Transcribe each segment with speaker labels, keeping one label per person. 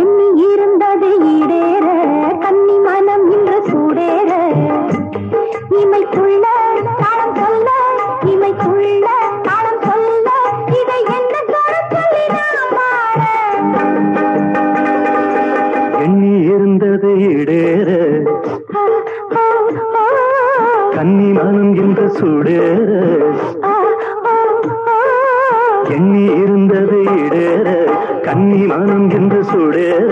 Speaker 1: எண்ணி இருந்தது ஈடேற கன்னி மனம் இன்று சூடேற. இமைக்குள்ள தாளம் சொல்ல இமைக்குள்ள தாளம் சொல்ல இதை என்ன சொல்லி
Speaker 2: எண்ணி இருந்தது இடேற கன்னி மனம் என்று சுடேற. எண்ணி கன்னி மனம் என்று சுடேற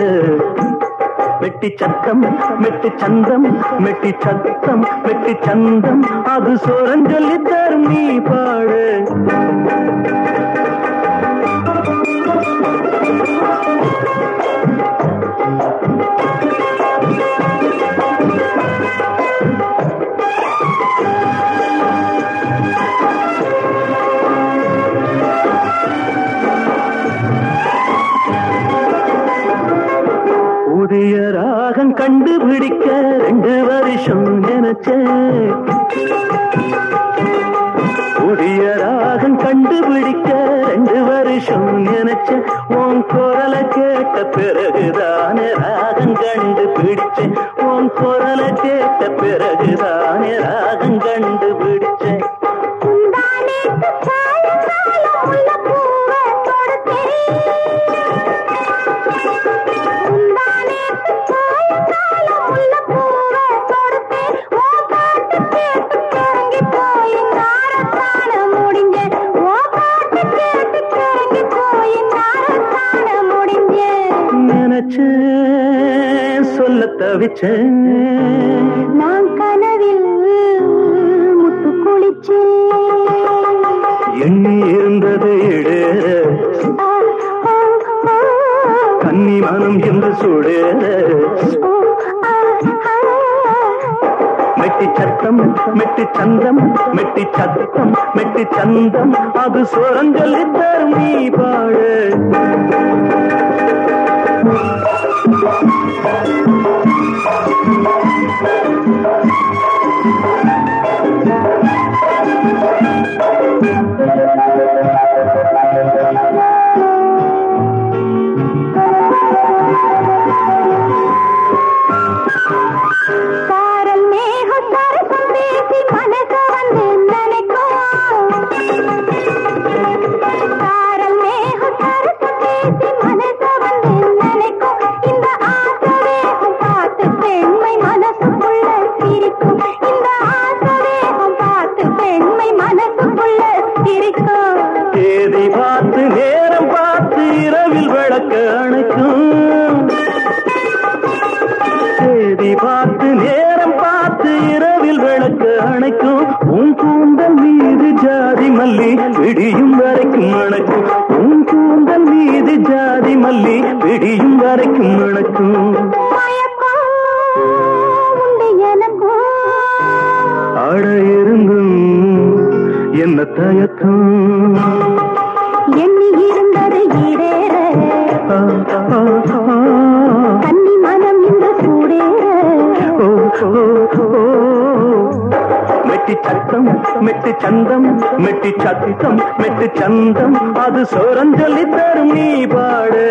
Speaker 2: மெட்டி சத்தம் மெட்டி சந்தம் மெட்டி சத்தம் மெட்டி சந்தம். அது சோரஞ்சொல்லி தரும் நீ பாடு. கண்டுபிடிக்க ரெண்டு வருஷம் நினைச்சேன் புதிய ராகம் கண்டுபிடிக்க ரெண்டு வருஷம் நினைச்சேன் உன் குரலை கேட்ட பிறகுதானே ராகம் கண்டுபிடிச்சேன் உன் குரலை கேட்ட பிறகுதானே ராகம்
Speaker 1: கண்டு
Speaker 2: நினைச்சேன் சொல்ல தவிச்சேன்.
Speaker 1: நான் கனவில் முத்து குளிச்சேன்
Speaker 2: எண்ணி இருந்தது
Speaker 1: ஆ.
Speaker 2: கன்னி மனம் என்று சுடேற மெட்டி சத்தம் மெட்டி சந்தம் மெட்டி சத்தம் மெட்டி சந்தம். அது சோரஞ்சொல்லி தரும் நீ பாடு. Thank you. விடியும் வரைக்கும் அணைக்கும். உன் கூந்தல் மீது ஜாதி மல்லி விடியும் வரைக்கும்
Speaker 1: எனக்கும்
Speaker 2: ஆட இருந்தும் என்ன தயக்கம்?
Speaker 1: எண்ணி இருந்தது
Speaker 2: ஆ.
Speaker 1: கன்னி மனம் இன்று
Speaker 2: ஓ. மெட்டி சத்தம் மெட்டி சந்தம் மெட்டி சத்தம் மெட்டி சந்தம். அது சோரஞ்சொல்லி தரும் நீ பாடு.